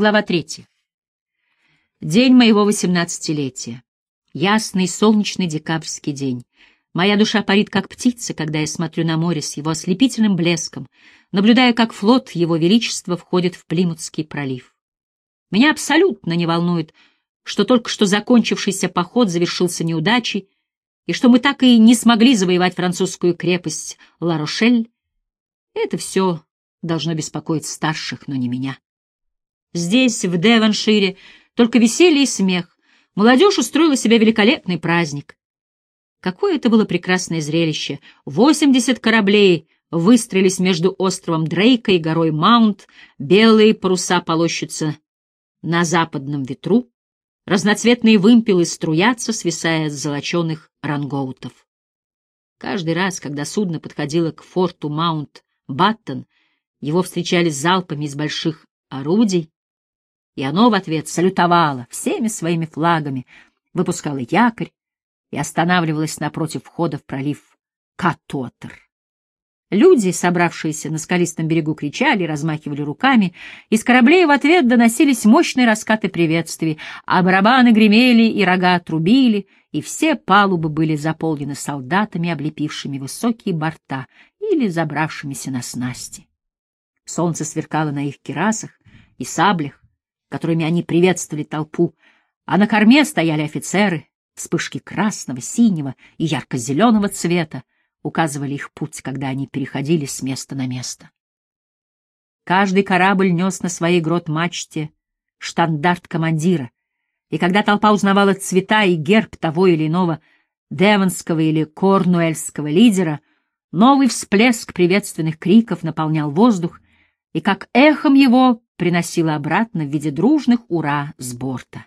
Глава третья. День моего восемнадцатилетия. Ясный солнечный декабрьский день. Моя душа парит, как птица, когда я смотрю на море с его ослепительным блеском, наблюдая, как флот Его Величества входит в Плимутский пролив. Меня абсолютно не волнует, что только что закончившийся поход завершился неудачей, и что мы так и не смогли завоевать французскую крепость Ла-Рошель. Это все должно беспокоить старших, но не меня. Здесь, в Девоншире, только веселье и смех. Молодежь устроила себе великолепный праздник. Какое это было прекрасное зрелище! Восемьдесят кораблей выстроились между островом Дрейка и горой Маунт, белые паруса полощутся на западном ветру, разноцветные вымпелы струятся, свисая с золоченых рангоутов. Каждый раз, когда судно подходило к форту Маунт-Баттон, его встречали залпами из больших орудий, и оно в ответ салютовало всеми своими флагами, выпускало якорь и останавливалось напротив входа в пролив Катотер. Люди, собравшиеся на скалистом берегу, кричали, размахивали руками, из кораблей в ответ доносились мощные раскаты приветствий, а барабаны гремели и рога трубили, и все палубы были заполнены солдатами, облепившими высокие борта или забравшимися на снасти. Солнце сверкало на их кирасах и саблях, которыми они приветствовали толпу, а на корме стояли офицеры, вспышки красного, синего и ярко-зеленого цвета указывали их путь, когда они переходили с места на место. Каждый корабль нес на своей грот-мачте штандарт командира, и когда толпа узнавала цвета и герб того или иного девонского или корнуэльского лидера, новый всплеск приветственных криков наполнял воздух, и как эхом его приносила обратно в виде дружных «Ура!» с борта.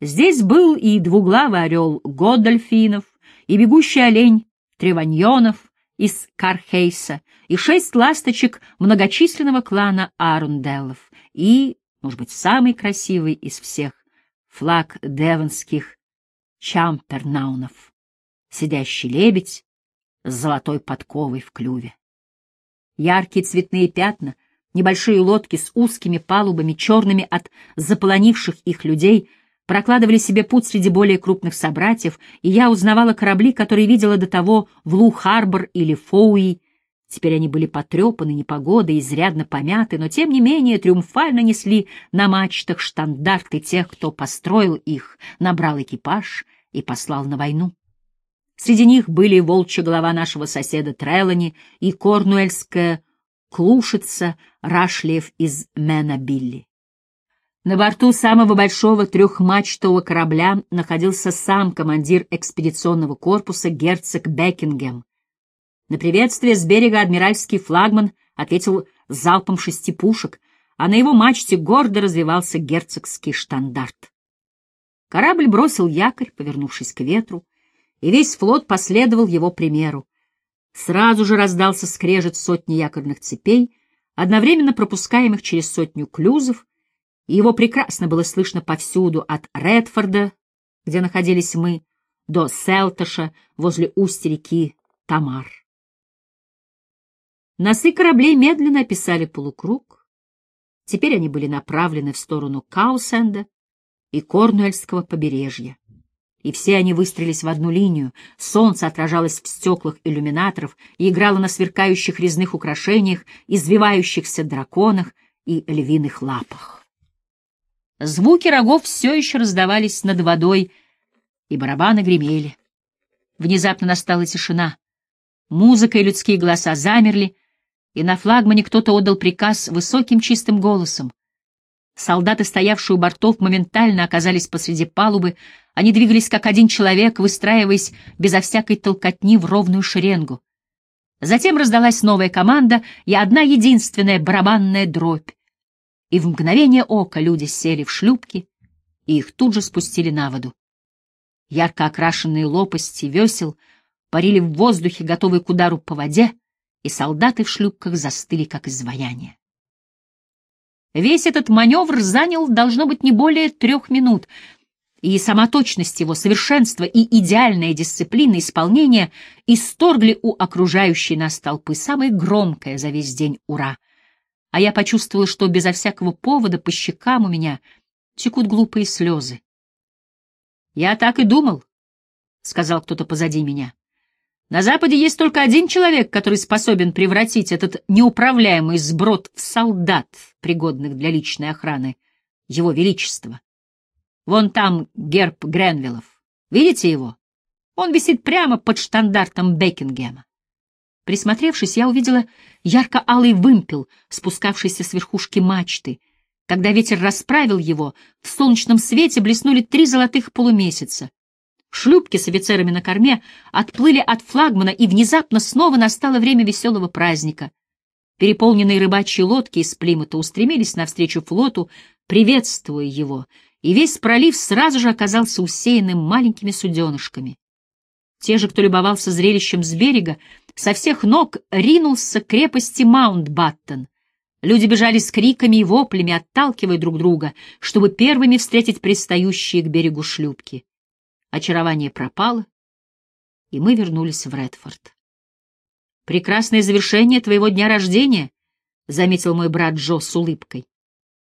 Здесь был и двуглавый орел Годольфинов, и бегущий олень Треваньонов из Кархейса, и шесть ласточек многочисленного клана Арунделлов, и, может быть, самый красивый из всех, флаг девонских Чампернаунов, сидящий лебедь с золотой подковой в клюве. Яркие цветные пятна — Небольшие лодки с узкими палубами, черными от заполонивших их людей, прокладывали себе путь среди более крупных собратьев, и я узнавала корабли, которые видела до того в Лу-Харбор или Фоуи. Теперь они были потрепаны непогодой, изрядно помяты, но тем не менее триумфально несли на мачтах штандарты тех, кто построил их, набрал экипаж и послал на войну. Среди них были волчья голова нашего соседа Трелани и корнуэльская Клушица, Рашлиев из Менабилли. На борту самого большого трехмачтового корабля находился сам командир экспедиционного корпуса герцог Бекингем. На приветствие с берега адмиральский флагман ответил залпом шести пушек, а на его мачте гордо развивался герцогский штандарт. Корабль бросил якорь, повернувшись к ветру, и весь флот последовал его примеру. Сразу же раздался скрежет сотни якорных цепей, одновременно пропускаемых через сотню клюзов, и его прекрасно было слышно повсюду, от Редфорда, где находились мы, до Селташа возле устья реки Тамар. Носы кораблей медленно описали полукруг. Теперь они были направлены в сторону Каусенда и Корнуэльского побережья и все они выстроились в одну линию. Солнце отражалось в стеклах иллюминаторов и играло на сверкающих резных украшениях, извивающихся драконах и львиных лапах. Звуки рогов все еще раздавались над водой, и барабаны гремели. Внезапно настала тишина. Музыка и людские голоса замерли, и на флагмане кто-то отдал приказ высоким чистым голосом. Солдаты, стоявшие у бортов, моментально оказались посреди палубы. Они двигались как один человек, выстраиваясь безо всякой толкотни в ровную шеренгу. Затем раздалась новая команда и одна единственная барабанная дробь. И в мгновение ока люди сели в шлюпки, и их тут же спустили на воду. Ярко окрашенные лопасти весел парили в воздухе, готовые к удару по воде, и солдаты в шлюпках застыли, как изваяние. Весь этот маневр занял, должно быть, не более трех минут, и сама точность его, совершенство и идеальная дисциплина исполнения исторгли у окружающей нас толпы самое громкое за весь день «Ура!». а я почувствовала, что безо всякого повода по щекам у меня текут глупые слезы. «Я так и думал», — сказал кто-то позади меня. «На Западе есть только один человек, который способен превратить этот неуправляемый сброд в солдат, пригодных для личной охраны, его величество. Вон там герб Гренвиллов. Видите его? Он висит прямо под штандартом Бекингема. Присмотревшись, я увидела ярко-алый вымпел, спускавшийся с верхушки мачты. Когда ветер расправил его, в солнечном свете блеснули три золотых полумесяца. Шлюпки с офицерами на корме отплыли от флагмана, и внезапно снова настало время веселого праздника. Переполненные рыбачьи лодки из Плимута устремились навстречу флоту, приветствуя его, и весь пролив сразу же оказался усеянным маленькими суденышками. Те же, кто любовался зрелищем с берега, со всех ног ринулись к крепости Маунт-Баттон. Люди бежали с криками и воплями, отталкивая друг друга, чтобы первыми встретить пристающие к берегу шлюпки. Очарование пропало, и мы вернулись в Редфорд. «Прекрасное завершение твоего дня рождения», — заметил мой брат Джо с улыбкой.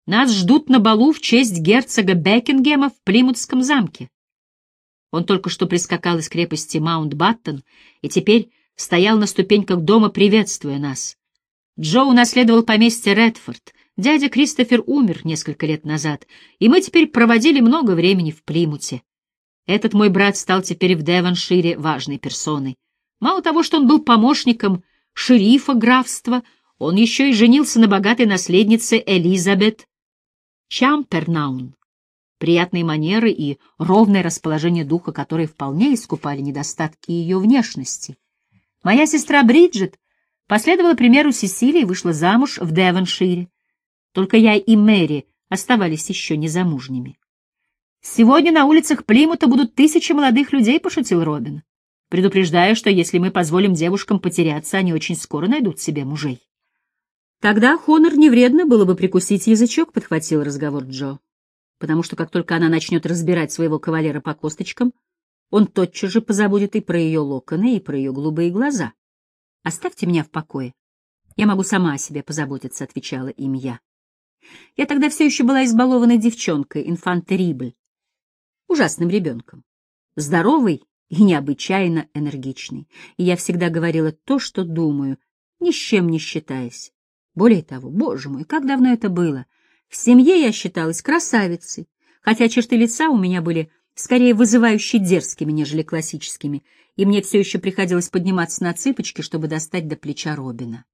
«Нас ждут на балу в честь герцога Бекингема в Плимутском замке». Он только что прискакал из крепости Маунт-Баттон и теперь стоял на ступеньках дома, приветствуя нас. Джо унаследовал поместье Редфорд. Дядя Кристофер умер несколько лет назад, и мы теперь проводили много времени в Плимуте. Этот мой брат стал теперь в Девоншире важной персоной. Мало того, что он был помощником шерифа графства, он еще и женился на богатой наследнице Элизабет Чампернаун. Приятные манеры и ровное расположение духа, которые вполне искупали недостатки ее внешности. Моя сестра Бриджит последовала примеру Сесилии и вышла замуж в Девоншире. Только я и Мэри оставались еще незамужними. «Сегодня на улицах Плимута будут тысячи молодых людей», — пошутил Робин. «Предупреждаю, что если мы позволим девушкам потеряться, они очень скоро найдут себе мужей». «Тогда Хонор не вредно было бы прикусить язычок», — подхватил разговор Джо. «Потому что как только она начнет разбирать своего кавалера по косточкам, он тотчас же позабудет и про ее локоны, и про ее голубые глаза. «Оставьте меня в покое. Я могу сама о себе позаботиться», — отвечала им я. Я тогда все еще была избалованной девчонкой, инфантерибль, ужасным ребенком, здоровый и необычайно энергичный, и я всегда говорила то, что думаю, ни с чем не считаясь. Более того, боже мой, как давно это было! В семье я считалась красавицей, хотя черты лица у меня были скорее вызывающе дерзкими, нежели классическими, и мне все еще приходилось подниматься на цыпочки, чтобы достать до плеча Робина.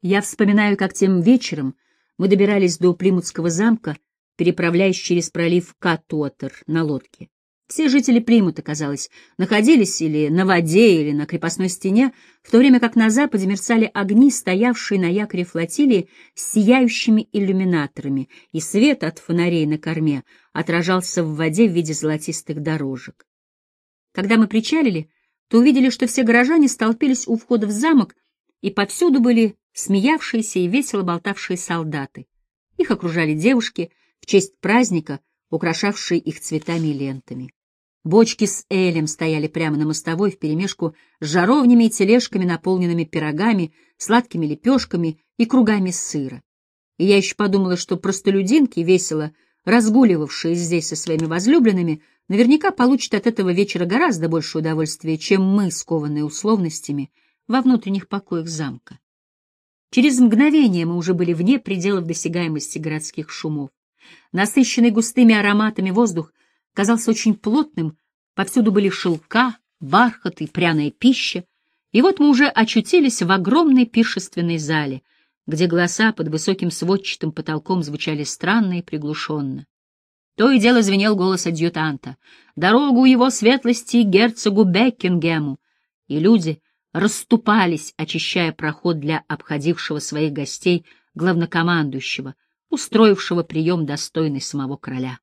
Я вспоминаю, как тем вечером мы добирались до Плимутского замка, переправляясь через пролив Катуотер на лодке. Все жители Плимута, казалось, находились или на воде, или на крепостной стене, в то время как на западе мерцали огни, стоявшие на якоре флотилии с сияющими иллюминаторами, и свет от фонарей на корме отражался в воде в виде золотистых дорожек. Когда мы причалили, то увидели, что все горожане столпились у входа в замок, и повсюду были смеявшиеся и весело болтавшие солдаты. Их окружали девушки честь праздника, украшавшие их цветами и лентами. Бочки с элем стояли прямо на мостовой вперемешку с жаровнями и тележками, наполненными пирогами, сладкими лепешками и кругами сыра. И я еще подумала, что простолюдинки, весело разгуливавшие здесь со своими возлюбленными, наверняка получат от этого вечера гораздо больше удовольствия, чем мы, скованные условностями, во внутренних покоях замка. Через мгновение мы уже были вне пределов досягаемости городских шумов. Насыщенный густыми ароматами воздух — казался очень плотным, повсюду были шелка, бархат и пряная пища, и вот мы уже очутились в огромной пиршественной зале, где голоса под высоким сводчатым потолком звучали странно и приглушенно. То и дело звенел голос адъютанта. «Дорогу его светлости герцогу Бекингему!» И люди расступались, очищая проход для обходившего своих гостей главнокомандующего, устроившего прием достойный самого короля.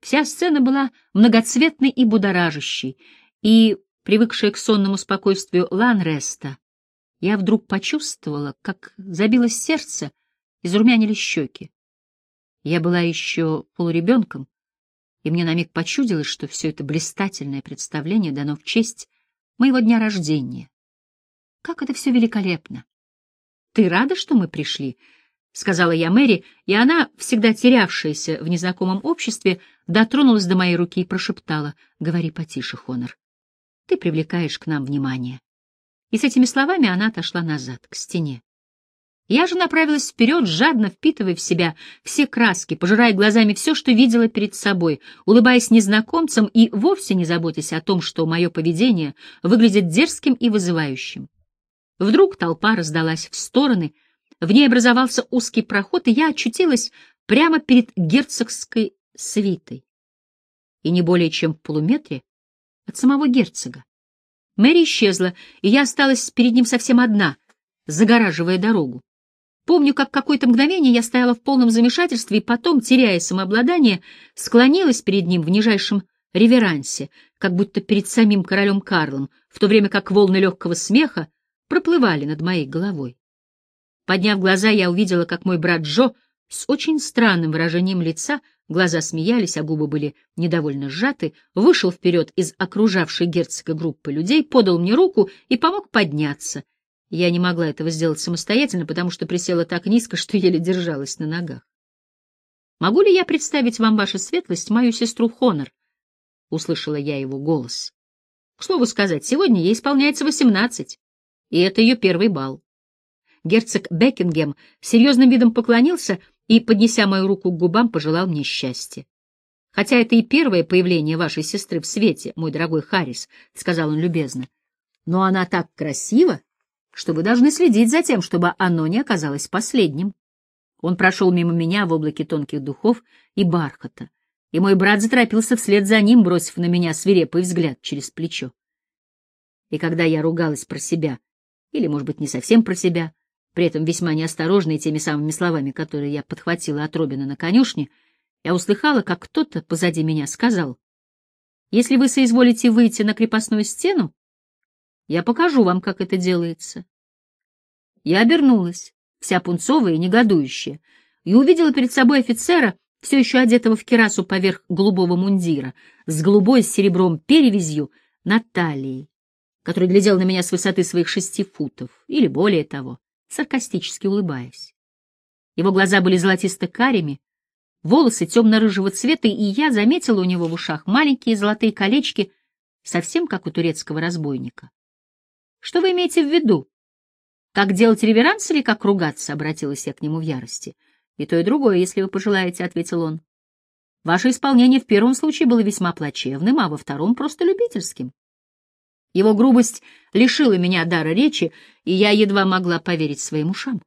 Вся сцена была многоцветной и будоражащей, и, привыкшая к сонному спокойствию Ланреста, я вдруг почувствовала, как забилось сердце и зарумянили щеки. Я была еще полуребенком, и мне на миг почудилось, что все это блистательное представление дано в честь моего дня рождения. Как это все великолепно! Ты рада, что мы пришли? — сказала я Мэри, и она, всегда терявшаяся в незнакомом обществе, дотронулась до моей руки и прошептала, «Говори потише, Хонор. Ты привлекаешь к нам внимание». И с этими словами она отошла назад, к стене. Я же направилась вперед, жадно впитывая в себя все краски, пожирая глазами все, что видела перед собой, улыбаясь незнакомцам и вовсе не заботясь о том, что мое поведение выглядит дерзким и вызывающим. Вдруг толпа раздалась в стороны, в ней образовался узкий проход, и я очутилась прямо перед герцогской свитой. И не более чем в полуметре от самого герцога. Мэри исчезла, и я осталась перед ним совсем одна, загораживая дорогу. Помню, как какое-то мгновение я стояла в полном замешательстве и потом, теряя самообладание, склонилась перед ним в нижайшем реверансе, как будто перед самим королем Карлом, в то время как волны легкого смеха проплывали над моей головой. Подняв глаза, я увидела, как мой брат Джо с очень странным выражением лица, глаза смеялись, а губы были недовольно сжаты, вышел вперед из окружавшей герцога группы людей, подал мне руку и помог подняться — я не могла этого сделать самостоятельно, потому что присела так низко, что еле держалась на ногах. «Могу ли я представить вам, ваша светлость, мою сестру Хонор?» — услышала я его голос. К слову сказать, сегодня ей исполняется восемнадцать, и это ее первый бал. Герцог Бекингем серьезным видом поклонился и, поднеся мою руку к губам, пожелал мне счастья. «Хотя это и первое появление вашей сестры в свете, мой дорогой Харрис», — сказал он любезно, — «но она так красива, что вы должны следить за тем, чтобы оно не оказалось последним. Он прошел мимо меня в облаке тонких духов и бархата, и мой брат заторопился вслед за ним, бросив на меня свирепый взгляд через плечо. И когда я ругалась про себя, или, может быть, не совсем про себя, при этом весьма неосторожной теми самыми словами, которые я подхватила от Робина на конюшне, я услыхала, как кто-то позади меня сказал, «Если вы соизволите выйти на крепостную стену, я покажу вам, как это делается. Я обернулась, вся пунцовая и негодующая, и увидела перед собой офицера, все еще одетого в керасу поверх голубого мундира, с голубой с серебром перевязью на талии, который глядел на меня с высоты своих шести футов, или более того, саркастически улыбаясь. Его глаза были золотисто-карими, волосы темно-рыжего цвета, и я заметила у него в ушах маленькие золотые колечки, совсем как у турецкого разбойника. Что вы имеете в виду? Как делать реверанс или как ругаться? Обратилась я к нему в ярости. И то, и другое, если вы пожелаете, — ответил он. Ваше исполнение в первом случае было весьма плачевным, а во втором — просто любительским. Его грубость лишила меня дара речи, и я едва могла поверить своим ушам.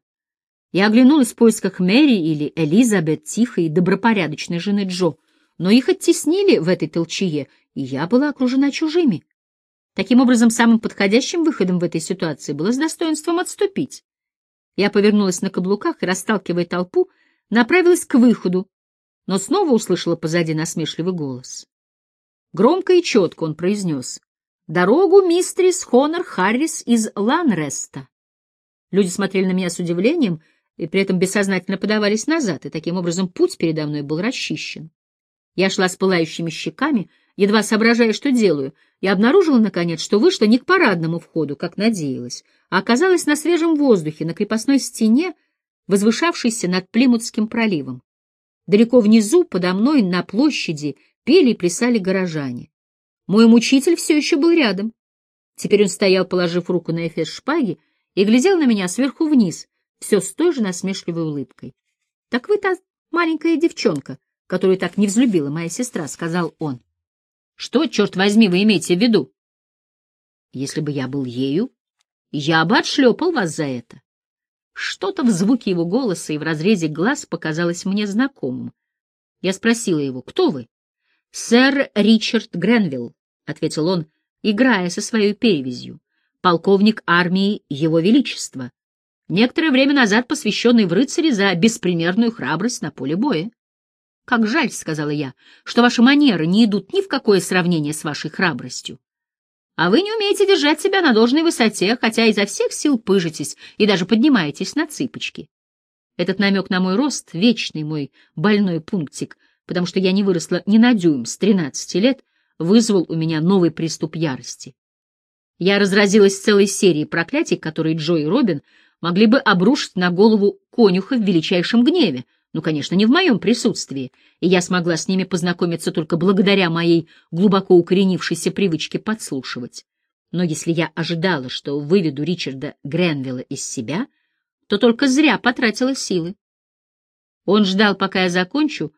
Я оглянулась в поисках Мэри или Элизабет, тихой и добропорядочной жены Джо, но их оттеснили в этой толчее, и я была окружена чужими. Таким образом, самым подходящим выходом в этой ситуации было с достоинством отступить. Я повернулась на каблуках и, расталкивая толпу, направилась к выходу, но снова услышала позади насмешливый голос. Громко и четко он произнес «Дорогу мистерис Хонор Харрис из Ланреста». Люди смотрели на меня с удивлением и при этом бессознательно подавались назад, и таким образом путь передо мной был расчищен. Я шла с пылающими щеками, едва соображая, что делаю, и обнаружила, наконец, что вышла не к парадному входу, как надеялась, а оказалась на свежем воздухе, на крепостной стене, возвышавшейся над Плимутским проливом. Далеко внизу, подо мной, на площади, пели и плясали горожане. Мой мучитель все еще был рядом. Теперь он стоял, положив руку на эфес шпаги, и глядел на меня сверху вниз, все с той же насмешливой улыбкой. — Так вы та маленькая девчонка, которую так не взлюбила моя сестра, — сказал он. Что, черт возьми, вы имеете в виду? Если бы я был ею, я бы отшлепал вас за это. Что-то в звуке его голоса и в разрезе глаз показалось мне знакомым. Я спросила его, кто вы? — Сэр Ричард Гренвилл, — ответил он, играя со своей перевязью, — полковник армии Его Величества, некоторое время назад посвященный в рыцари за беспримерную храбрость на поле боя. «Как жаль», — сказала я, — «что ваши манеры не идут ни в какое сравнение с вашей храбростью. А вы не умеете держать себя на должной высоте, хотя изо всех сил пыжитесь и даже поднимаетесь на цыпочки». Этот намек на мой рост — вечный мой больной пунктик, потому что я не выросла ни на дюйм с тринадцати лет, вызвал у меня новый приступ ярости. Я разразилась целой серией проклятий, которые Джо и Робин могли бы обрушить на голову конюха в величайшем гневе, ну, конечно, не в моем присутствии, и я смогла с ними познакомиться только благодаря моей глубоко укоренившейся привычке подслушивать. Но если я ожидала, что выведу Ричарда Гренвилла из себя, то только зря потратила силы. Он ждал, пока я закончу,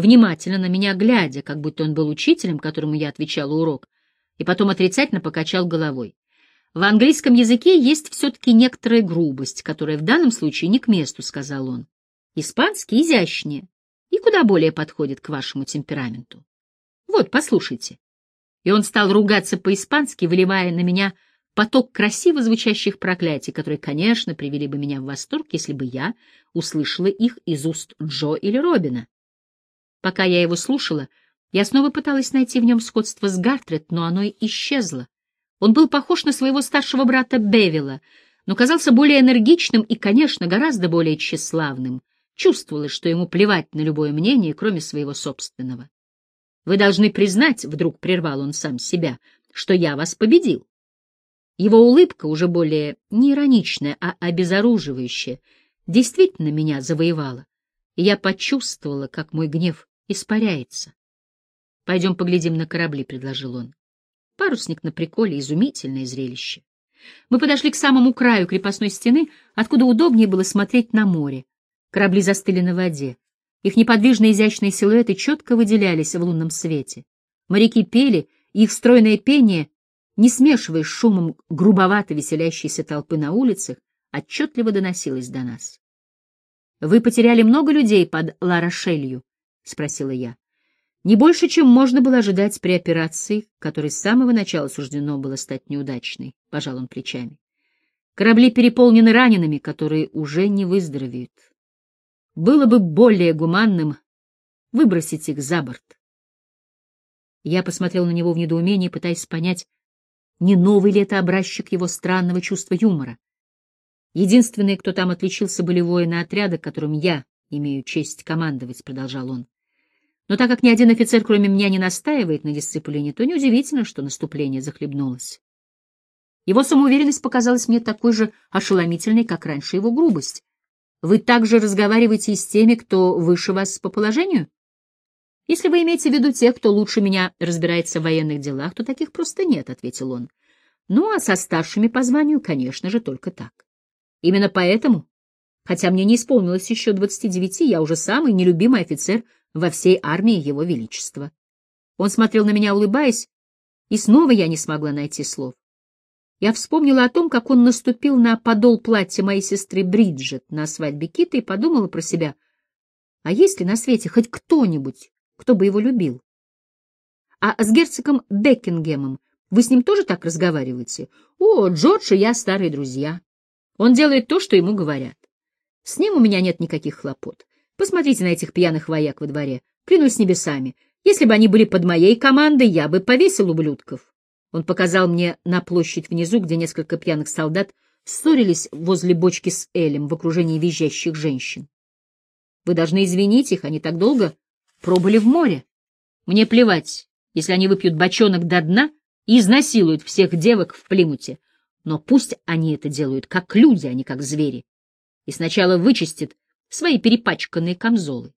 внимательно на меня глядя, как будто он был учителем, которому я отвечала урок, и потом отрицательно покачал головой. В английском языке есть все-таки некоторая грубость, которая в данном случае не к месту, — сказал он. Испанский изящнее и куда более подходит к вашему темпераменту. Вот, послушайте. И он стал ругаться по-испански, выливая на меня поток красиво звучащих проклятий, которые, конечно, привели бы меня в восторг, если бы я услышала их из уст Джо или Робина. Пока я его слушала, я снова пыталась найти в нем сходство с Гартрет, но оно исчезло. Он был похож на своего старшего брата Бевила, но казался более энергичным и, конечно, гораздо более тщеславным. Чувствовалось, что ему плевать на любое мнение, кроме своего собственного. «Вы должны признать», — вдруг прервал он сам себя, — «что я вас победил». Его улыбка, уже более не ироничная, а обезоруживающая, действительно меня завоевала, и я почувствовала, как мой гнев испаряется. «Пойдем поглядим на корабли», — предложил он. Парусник на приколе — изумительное зрелище. Мы подошли к самому краю крепостной стены, откуда удобнее было смотреть на море. Корабли застыли на воде. Их неподвижные изящные силуэты четко выделялись в лунном свете. Моряки пели, и их стройное пение, не смешиваясь с шумом грубовато веселящейся толпы на улицах, отчетливо доносилось до нас. — Вы потеряли много людей под Ла-Рошелью? — спросила я. Не больше, чем можно было ожидать при операции, которой с самого начала суждено было стать неудачной, — пожал он плечами. Корабли переполнены ранеными, которые уже не выздоровеют. Было бы более гуманным выбросить их за борт. Я посмотрел на него в недоумении, пытаясь понять, не новый ли это образчик его странного чувства юмора. Единственные, кто там отличился, были воины отряда, которым я имею честь командовать, — продолжал он. Но так как ни один офицер, кроме меня, не настаивает на дисциплине, то неудивительно, что наступление захлебнулось. Его самоуверенность показалась мне такой же ошеломительной, как раньше его грубость. Вы также разговариваете с теми, кто выше вас по положению? Если вы имеете в виду тех, кто лучше меня разбирается в военных делах, то таких просто нет, — ответил он. Ну, а со старшими по званию, конечно же, только так. Именно поэтому, хотя мне не исполнилось еще двадцати девяти, я уже самый нелюбимый офицер во всей армии Его Величества. Он смотрел на меня, улыбаясь, и снова я не смогла найти слов. Я вспомнила о том, как он наступил на подол платья моей сестры Бриджит на свадьбе Кита и подумала про себя, а есть ли на свете хоть кто-нибудь, кто бы его любил? А с герцогом Бекингемом вы с ним тоже так разговариваете? О, Джордж и я старые друзья. Он делает то, что ему говорят. С ним у меня нет никаких хлопот. Посмотрите на этих пьяных вояк во дворе. Клянусь небесами, если бы они были под моей командой, я бы повесил ублюдков. Он показал мне на площадь внизу, где несколько пьяных солдат ссорились возле бочки с Элем в окружении визжащих женщин. Вы должны извинить их, они так долго пробыли в море. Мне плевать, если они выпьют бочонок до дна и изнасилуют всех девок в Плимуте, но пусть они это делают как люди, а не как звери. И сначала вычистят свои перепачканные камзолы.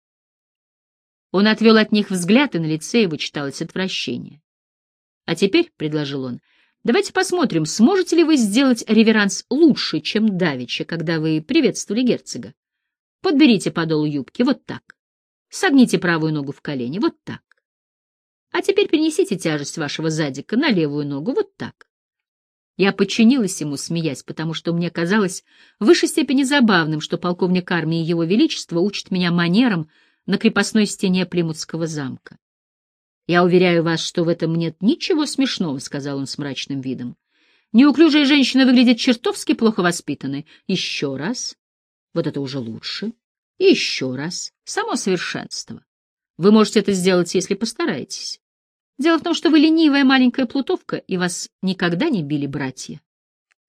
Он отвел от них взгляд, и на лице его читалось отвращение. — А теперь, — предложил он, — давайте посмотрим, сможете ли вы сделать реверанс лучше, чем давеча, когда вы приветствовали герцога. Подберите подол юбки, вот так. Согните правую ногу в колени, вот так. А теперь перенесите тяжесть вашего задика на левую ногу, вот так. Я подчинилась ему, смеясь, потому что мне казалось в высшей степени забавным, что полковник армии Его Величества учит меня манерам на крепостной стене Плимутского замка. «Я уверяю вас, что в этом нет ничего смешного», — сказал он с мрачным видом. «Неуклюжая женщина выглядит чертовски плохо воспитанной. Еще раз. Вот это уже лучше. И еще раз. Само совершенство. Вы можете это сделать, если постараетесь. Дело в том, что вы ленивая маленькая плутовка, и вас никогда не били братья.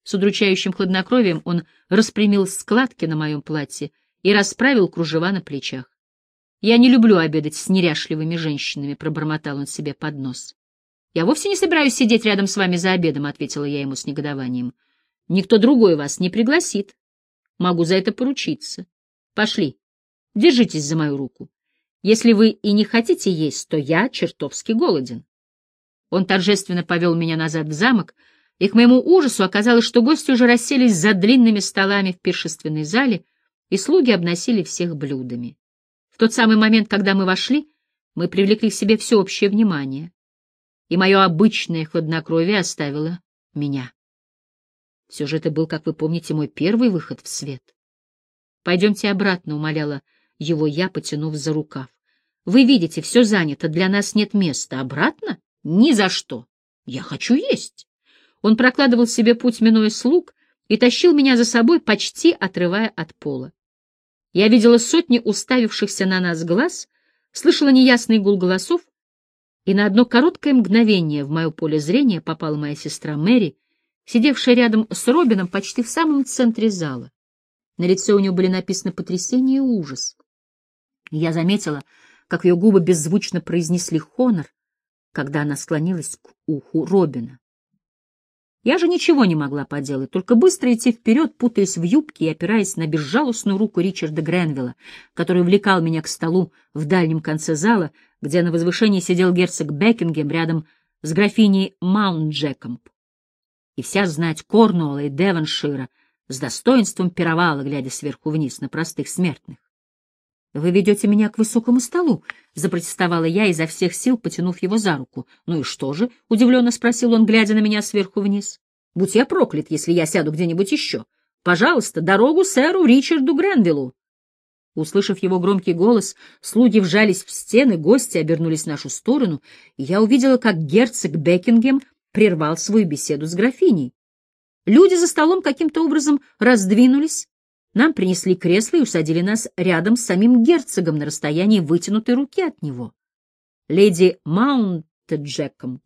С удручающим хладнокровием он распрямил складки на моем платье и расправил кружева на плечах. «Я не люблю обедать с неряшливыми женщинами», — пробормотал он себе под нос. «Я вовсе не собираюсь сидеть рядом с вами за обедом», — ответила я ему с негодованием. «Никто другой вас не пригласит. Могу за это поручиться. Пошли, держитесь за мою руку. Если вы и не хотите есть, то я чертовски голоден. Он торжественно повел меня назад в замок, и к моему ужасу оказалось, что гости уже расселись за длинными столами в пиршественной зале, и слуги обносили всех блюдами. В тот самый момент, когда мы вошли, мы привлекли к себе всеобщее внимание, и мое обычное хладнокровие оставило меня. Все же это был, как вы помните, мой первый выход в свет. «Пойдемте обратно», — умоляла его я, потянув за рукав. «Вы видите, все занято, для нас нет места. Обратно? Ни за что. Я хочу есть». Он прокладывал себе путь, минуя слуг, и тащил меня за собой, почти отрывая от пола. Я видела сотни уставившихся на нас глаз, слышала неясный гул голосов, и на одно короткое мгновение в мое поле зрения попала моя сестра Мэри, сидевшая рядом с Робином почти в самом центре зала. На лице у нее были написаны потрясение и ужас. я заметила, как ее губы беззвучно произнесли «Хонор», когда она склонилась к уху Робина. Я же ничего не могла поделать, только быстро идти вперед, путаясь в юбке и опираясь на безжалостную руку Ричарда Гренвилла, который увлекал меня к столу в дальнем конце зала, где на возвышении сидел герцог Бекингем рядом с графиней Маунт-Джекомб. И вся знать Корнуолла и Девоншира с достоинством пировала, глядя сверху вниз на простых смертных. «Вы ведете меня к высокому столу», — запротестовала я, изо всех сил потянув его за руку. «Ну и что же?» — удивленно спросил он, глядя на меня сверху вниз. «Будь я проклят, если я сяду где-нибудь еще. Пожалуйста, дорогу сэру Ричарду Гренвиллу». Услышав его громкий голос, слуги вжались в стены, гости обернулись в нашу сторону, и я увидела, как герцог Бекингем прервал свою беседу с графиней. Люди за столом каким-то образом раздвинулись, нам принесли кресло и усадили нас рядом с самим герцогом на расстоянии вытянутой руки от него. Леди Маунт-Джекомб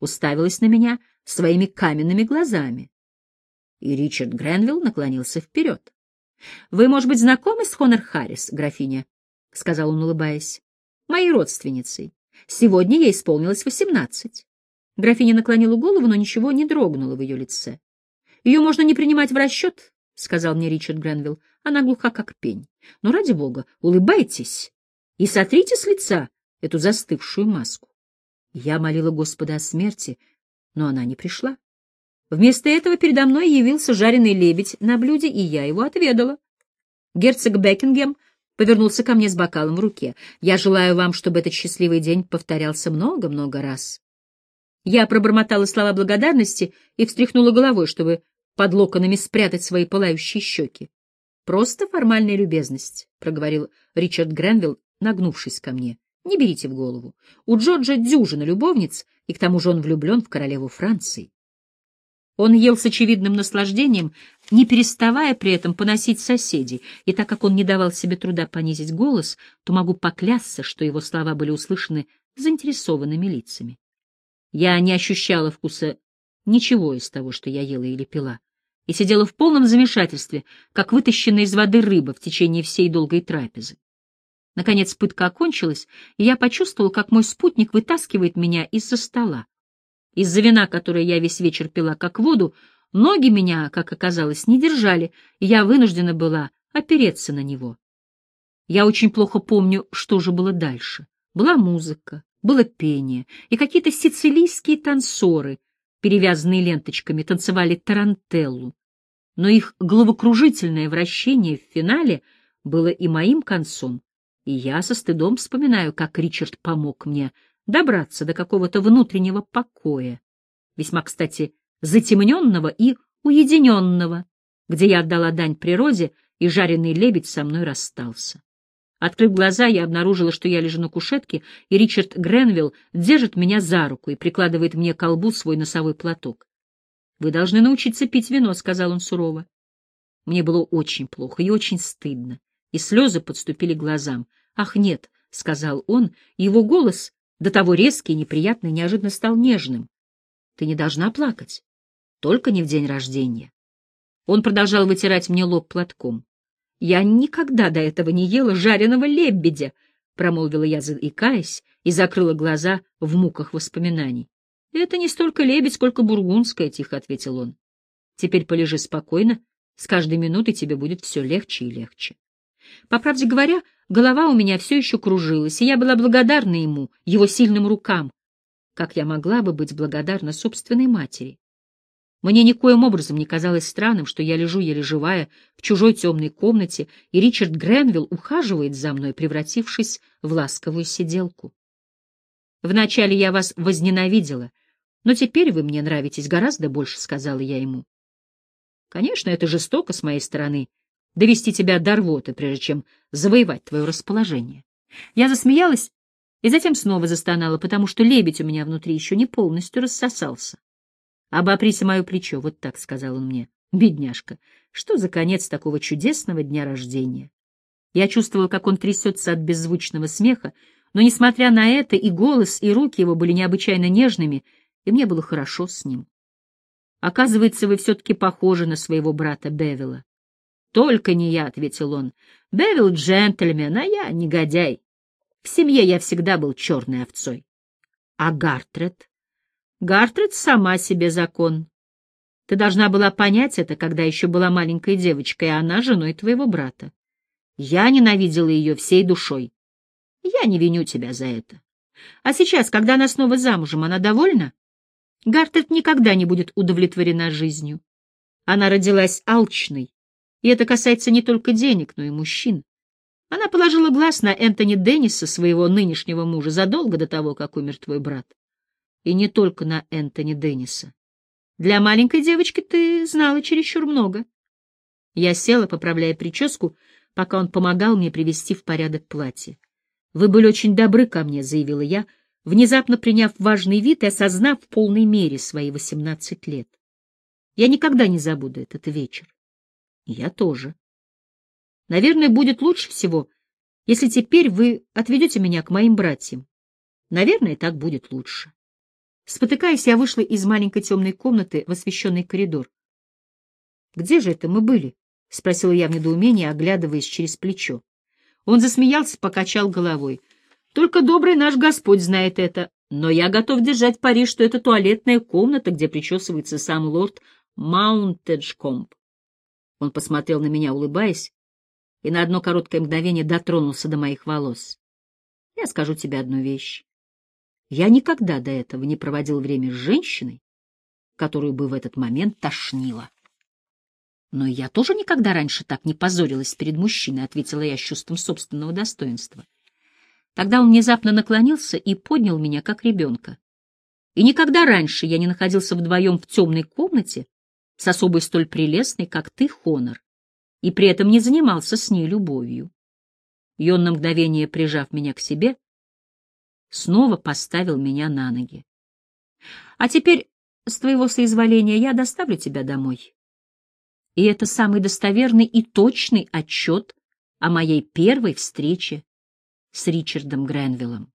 уставилась на меня своими каменными глазами. И Ричард Гренвилл наклонился вперед. — Вы, может быть, знакомы с Хонор Харрис, графиня? — сказал он, улыбаясь. — Моей родственницей. Сегодня ей исполнилось восемнадцать. Графиня наклонила голову, но ничего не дрогнуло в ее лице. Ее можно не принимать в расчет, — сказал мне Ричард Гренвилл. Она глуха, как пень. Но, ради бога, улыбайтесь и сотрите с лица эту застывшую маску. Я молила Господа о смерти, но она не пришла. Вместо этого передо мной явился жареный лебедь на блюде, и я его отведала. Герцог Бекингем повернулся ко мне с бокалом в руке. «Я желаю вам, чтобы этот счастливый день повторялся много-много раз». Я пробормотала слова благодарности и встряхнула головой, чтобы под локонами спрятать свои пылающие щеки. «Просто формальная любезность», — проговорил Ричард Гренвилл, нагнувшись ко мне. «Не берите в голову. У Джорджа дюжина любовниц, и к тому же он влюблен в королеву Франции». Он ел с очевидным наслаждением, не переставая при этом поносить соседей, и так как он не давал себе труда понизить голос, то могу поклясться, что его слова были услышаны заинтересованными лицами. Я не ощущала вкуса ничего из того, что я ела или пила, и сидела в полном замешательстве, как вытащенная из воды рыба в течение всей долгой трапезы. Наконец пытка окончилась, и я почувствовал, как мой спутник вытаскивает меня из-за стола. Из-за вина, которое я весь вечер пила как воду, ноги меня, как оказалось, не держали, и я вынуждена была опереться на него. Я очень плохо помню, что же было дальше. Была музыка, было пение, и какие-то сицилийские танцоры, перевязанные ленточками, танцевали тарантеллу. Но их головокружительное вращение в финале было и моим концом, и я со стыдом вспоминаю, как Ричард помог мне добраться до какого-то внутреннего покоя, весьма, кстати, затемненного и уединенного, где я отдала дань природе, и жареный лебедь со мной расстался. Открыв глаза, я обнаружила, что я лежу на кушетке, и Ричард Гренвилл держит меня за руку и прикладывает мне к колбу свой носовой платок. «Вы должны научиться пить вино», — сказал он сурово. Мне было очень плохо и очень стыдно, и слезы подступили к глазам. «Ах, нет», — сказал он, его голос, до того резкий и неприятный, неожиданно стал нежным. «Ты не должна плакать, только не в день рождения». Он продолжал вытирать мне лоб платком. Я никогда до этого не ела жареного лебедя, — промолвила я, заикаясь, и закрыла глаза в муках воспоминаний. — Это не столько лебедь, сколько бургундская, — тихо ответил он. — Теперь полежи спокойно, С каждой минутой тебе будет все легче и легче. По правде говоря, голова у меня все еще кружилась, и я была благодарна ему, его сильным рукам, как я могла бы быть благодарна собственной матери. Мне никоим образом не казалось странным, что я лежу еле живая в чужой темной комнате, и Ричард Гренвилл ухаживает за мной, превратившись в ласковую сиделку. Вначале я вас возненавидела, но теперь вы мне нравитесь гораздо больше, — сказала я ему. Конечно, это жестоко с моей стороны — довести тебя до рвоты, прежде чем завоевать твое расположение. Я засмеялась и затем снова застонала, потому что лебедь у меня внутри еще не полностью рассосался. «Обопрись о мое плечо», — вот так сказал он мне. «Бедняжка, что за конец такого чудесного дня рождения?» Я чувствовала, как он трясется от беззвучного смеха, но, несмотря на это, и голос, и руки его были необычайно нежными, и мне было хорошо с ним. Оказывается, вы все-таки похожи на своего брата Бевила. Только не я, — ответил он. Бевил джентльмен, а я негодяй. В семье я всегда был черной овцой. А Гартрет? Гартрет сама себе закон. Ты должна была понять это, когда еще была маленькой девочкой, а она женой твоего брата. Я ненавидела ее всей душой. Я не виню тебя за это. А сейчас, когда она снова замужем, она довольна? Гартрет никогда не будет удовлетворена жизнью. Она родилась алчной, и это касается не только денег, но и мужчин. Она положила глаз на Энтони Денниса, своего нынешнего мужа, задолго до того, как умер твой брат и не только на Энтони Денниса. Для маленькой девочки ты знала чересчур много. Я села, поправляя прическу, пока он помогал мне привести в порядок платье. «Вы были очень добры ко мне», — заявила я, внезапно приняв важный вид и осознав в полной мере свои восемнадцать лет. Я никогда не забуду этот вечер. Я тоже. Наверное, будет лучше всего, если теперь вы отведете меня к моим братьям. Наверное, так будет лучше. Спотыкаясь, я вышла из маленькой темной комнаты в освещенный коридор. «Где же это мы были?» — спросила я в недоумении, оглядываясь через плечо. Он засмеялся, покачал головой. «Только добрый наш Господь знает это, но я готов держать пари, что это туалетная комната, где причесывается сам лорд Маунтеджкомп». Он посмотрел на меня, улыбаясь, и на одно короткое мгновение дотронулся до моих волос. «Я скажу тебе одну вещь. Я никогда до этого не проводил время с женщиной, которую бы в этот момент тошнило. Но я тоже никогда раньше так не позорилась перед мужчиной, ответила я с чувством собственного достоинства. Тогда он внезапно наклонился и поднял меня, как ребенка. И никогда раньше я не находился вдвоем в темной комнате с особой столь прелестной, как ты, Хонор, и при этом не занимался с ней любовью. И он на мгновение, прижав меня к себе, снова поставил меня на ноги. А теперь, с твоего соизволения, я доставлю тебя домой. И это самый достоверный и точный отчет о моей первой встрече с Ричардом Гренвиллом.